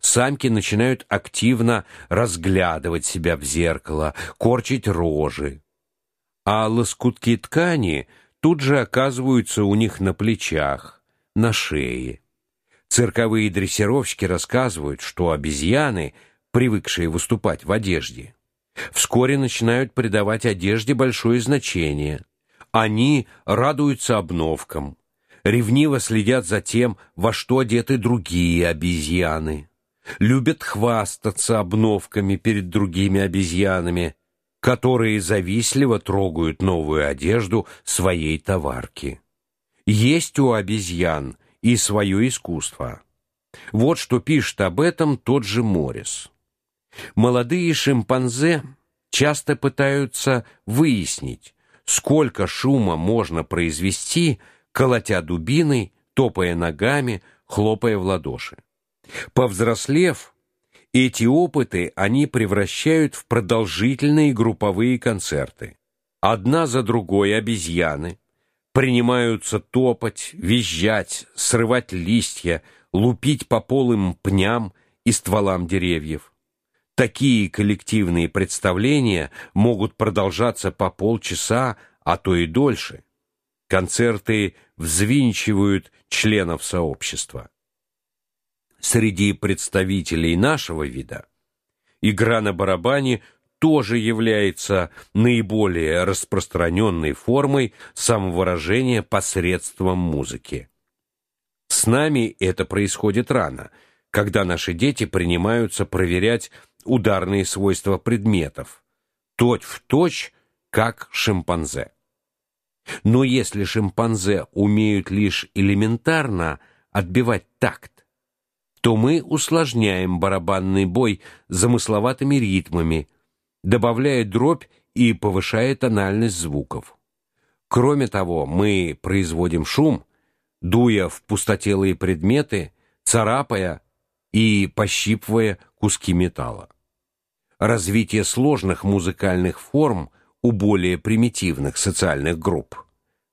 Самки начинают активно разглядывать себя в зеркало, корчить рожи. А лоскутки ткани тут же оказываются у них на плечах, на шее. Цирковые дрессировщики рассказывают, что обезьяны, привыкшие выступать в одежде, вскоре начинают придавать одежде большое значение. Они радуются обновкам, ревниво следят за тем, во что одеты другие обезьяны, любят хвастаться обновками перед другими обезьянами, которые завистливо трогают новую одежду своей товарки. Есть у обезьян и свое искусство. Вот что пишет об этом тот же Моррис. Молодые шимпанзе часто пытаются выяснить, сколько шума можно произвести, колотя дубиной, топая ногами, хлопая в ладоши. Повзрослев, эти опыты они превращают в продолжительные групповые концерты. Одна за другой обезьяны принимаются топать, визжать, срывать листья, лупить по полым пням и стволам деревьев. Такие коллективные представления могут продолжаться по полчаса, а то и дольше. Концерты взвинчивают членов сообщества. Среди представителей нашего вида игра на барабане тоже является наиболее распространенной формой самовыражения посредством музыки. С нами это происходит рано, когда наши дети принимаются проверять ударные свойства предметов, точь в точь, как шимпанзе. Но если шимпанзе умеют лишь элементарно отбивать такт, то мы усложняем барабанный бой замысловатыми ритмами, добавляя дробь и повышая тональность звуков. Кроме того, мы производим шум, дуя в пустотелые предметы, царапая и пощипывая куски металла. Развитие сложных музыкальных форм у более примитивных социальных групп,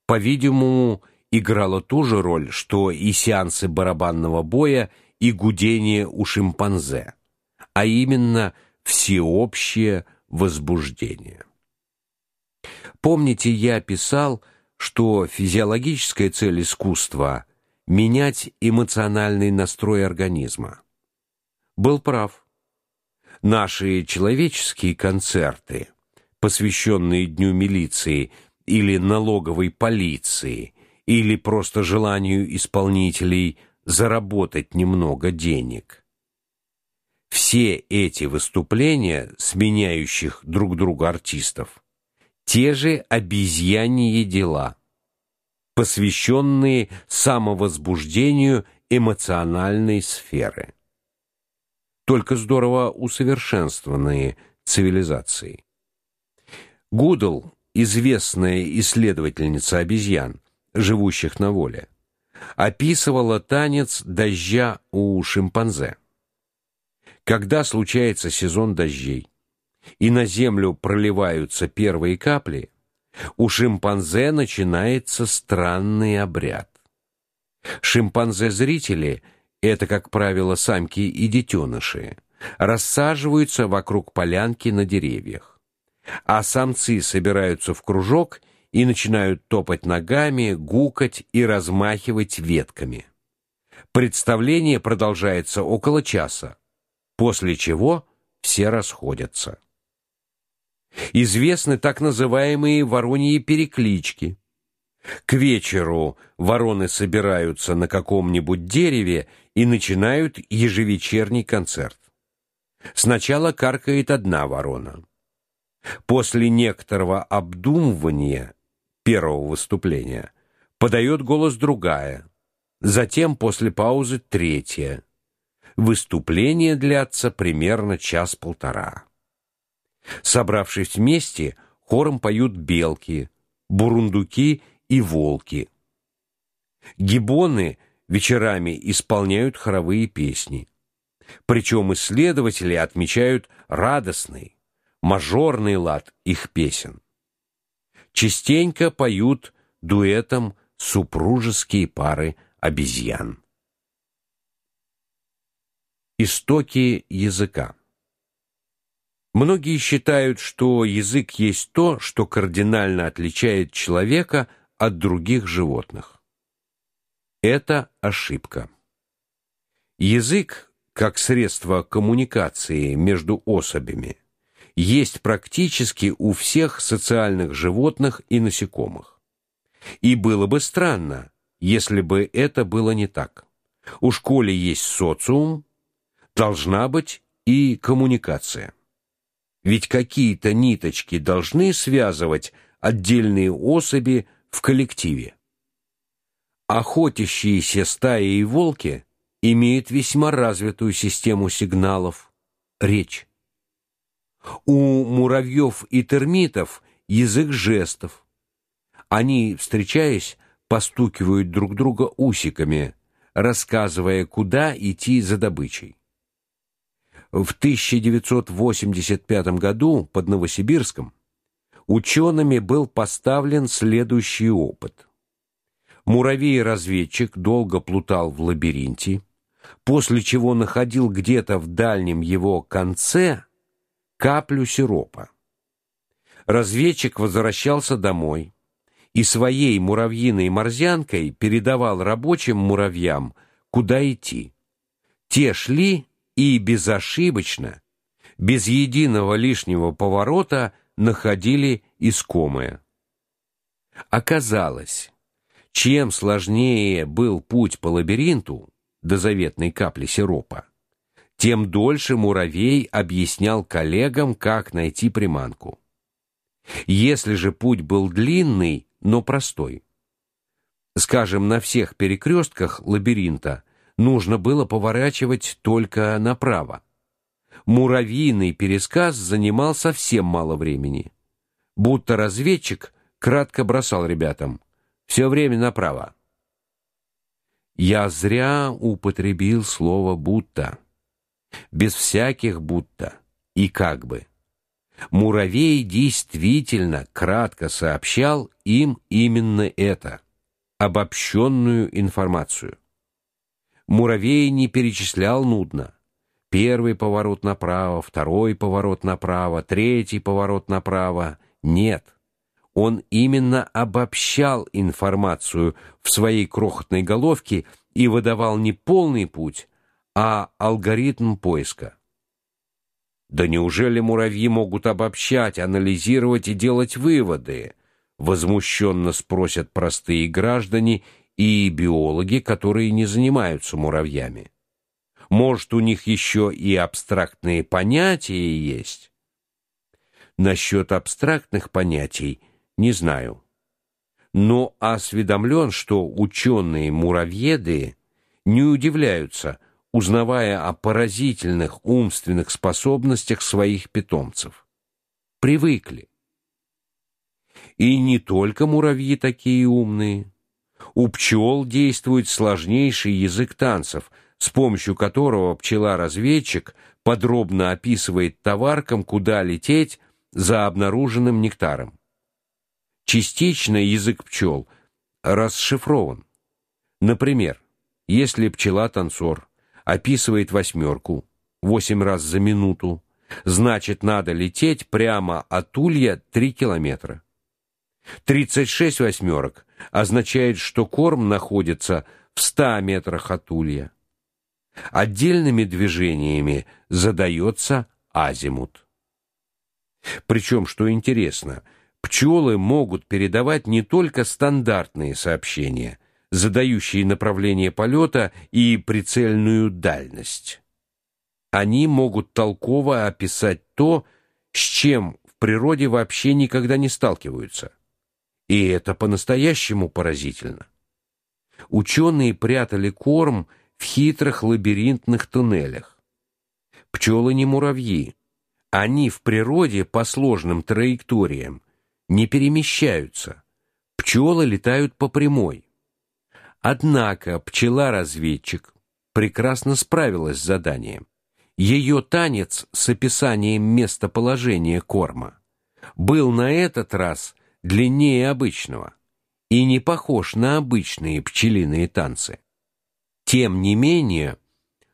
по-видимому, играло ту же роль, что и сеансы барабанного боя и гудение у шимпанзе, а именно всеобщее возбуждение. Помните, я писал, что физиологическая цель искусства менять эмоциональный настрой организма. Был прав. Наши человеческие концерты, посвященные дню милиции или налоговой полиции, или просто желанию исполнителей заработать немного денег, все эти выступления сменяющих друг друга артистов те же обезьяньи дела, посвященные самовозбуждению эмоциональной сферы. Только здорово усовершенствованные цивилизации. Гудл, известная исследовательница обезьян, живущих на воле, описывала танец дождя у шимпанзе. Когда случается сезон дождей, и на землю проливаются первые капли, у шимпанзе начинается странный обряд. Шимпанзе-зрители это, как правило, самки и детеныши, рассаживаются вокруг полянки на деревьях. А самцы собираются в кружок начинают топать ногами, гукать и размахивать ветками. Представление продолжается около часа после чего все расходятся. Известны так называемые вороньи переклички. К вечеру вороны собираются на каком-нибудь дереве и начинают ежевечерний концерт. Сначала каркает одна ворона. После некоторого обдумывания первого выступления подает голос другая. Затем после паузы третья. Выступление длятся примерно час-полтора. Собравшись вместе, хором поют белки, бурундуки и волки. Гибоны вечерами исполняют хоровые песни. Причем исследователи отмечают радостный, мажорный лад их песен. Частенько поют дуэтом супружеские пары обезьян. Истоки языка. Многие считают, что язык есть то, что кардинально отличает человека от других животных. Это ошибка. Язык, как средство коммуникации между особями, есть практически у всех социальных животных и насекомых. И было бы странно, если бы это было не так. У школы есть социум, должна быть и коммуникация. Ведь какие-то ниточки должны связывать отдельные особи в коллективе. Охотящиеся стаи и волки имеют весьма развитую систему сигналов речь. У муравьев и термитов язык жестов. Они, встречаясь, постукивают друг друга усиками, рассказывая, куда идти за добычей. В 1985 году под Новосибирском учеными был поставлен следующий опыт. Муравей-разведчик долго плутал в лабиринте, после чего находил где-то в дальнем его конце каплю сиропа. Разведчик возвращался домой и своей муравьиной морзянкой передавал рабочим муравьям, куда идти. Те шли и безошибочно, без единого лишнего поворота находили искомое. Оказалось, чем сложнее был путь по лабиринту до заветной капли сиропа, тем дольше муравей объяснял коллегам, как найти приманку. Если же путь был длинный, но простой, скажем, на всех перекрестках лабиринта нужно было поворачивать только направо. Муравьиный пересказ занимал совсем мало времени. Будто разведчик кратко бросал ребятам: все время направо. Я зря употребил слово будто. Без всяких будто и как бы. Муравей действительно кратко сообщал им именно это обобщенную информацию. Муравей не перечислял нудно. Первый поворот направо, второй поворот направо, третий поворот направо. Нет. Он именно обобщал информацию в своей крохотной головке и выдавал не полный путь, а алгоритм поиска. Да неужели муравьи могут обобщать, анализировать и делать выводы? возмущенно спросят простые граждане и биологи, которые не занимаются муравьями. Может, у них еще и абстрактные понятия есть? Насчет абстрактных понятий не знаю. Но осведомлен, что ученые муравьеды не удивляются, узнавая о поразительных умственных способностях своих питомцев. Привыкли. И не только муравьи такие умные. У пчел действует сложнейший язык танцев, с помощью которого пчела-разведчик подробно описывает товаркам, куда лететь за обнаруженным нектаром. Частично язык пчел расшифрован. Например, если пчела-танцор описывает восьмерку восемь раз за минуту, значит, надо лететь прямо от улья 3 километра. 36 восьмерок означает, что корм находится в 100 метрах от улья. Отдельными движениями задается азимут. Причем, что интересно, пчелы могут передавать не только стандартные сообщения, задающие направление полета и прицельную дальность. Они могут толково описать то, с чем в природе вообще никогда не сталкиваются. И это по-настоящему поразительно. Ученые прятали корм в хитрых лабиринтных туннелях. Пчелы не муравьи. Они в природе по сложным траекториям не перемещаются. Пчелы летают по прямой. Однако пчела-разведчик прекрасно справилась с заданием. Ее танец с описанием местоположения корма был на этот раз длиннее обычного и не похож на обычные пчелиные танцы. Тем не менее,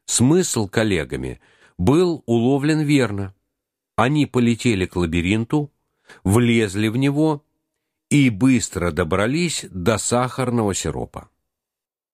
Смысл коллегами был уловлен верно. Они полетели к лабиринту, влезли в него и быстро добрались до сахарного сиропа.